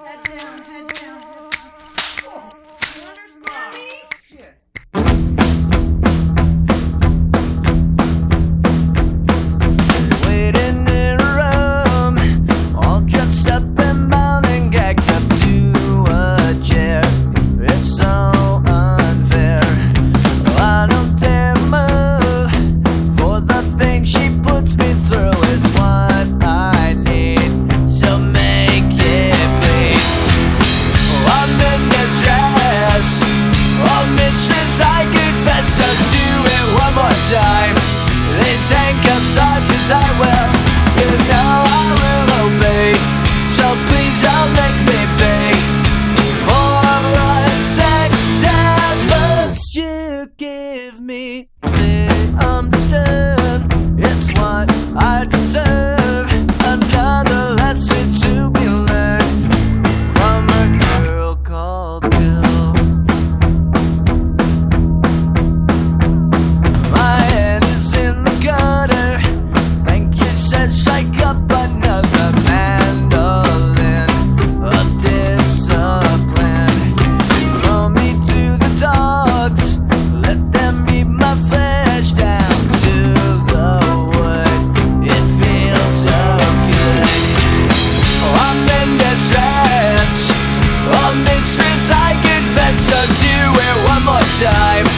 Head down, head down. more time. This ain't comes on since I will You know I will obey. So please don't make me pay For the sex and you. Give me See, I'm disturbed It's what I deserve. time.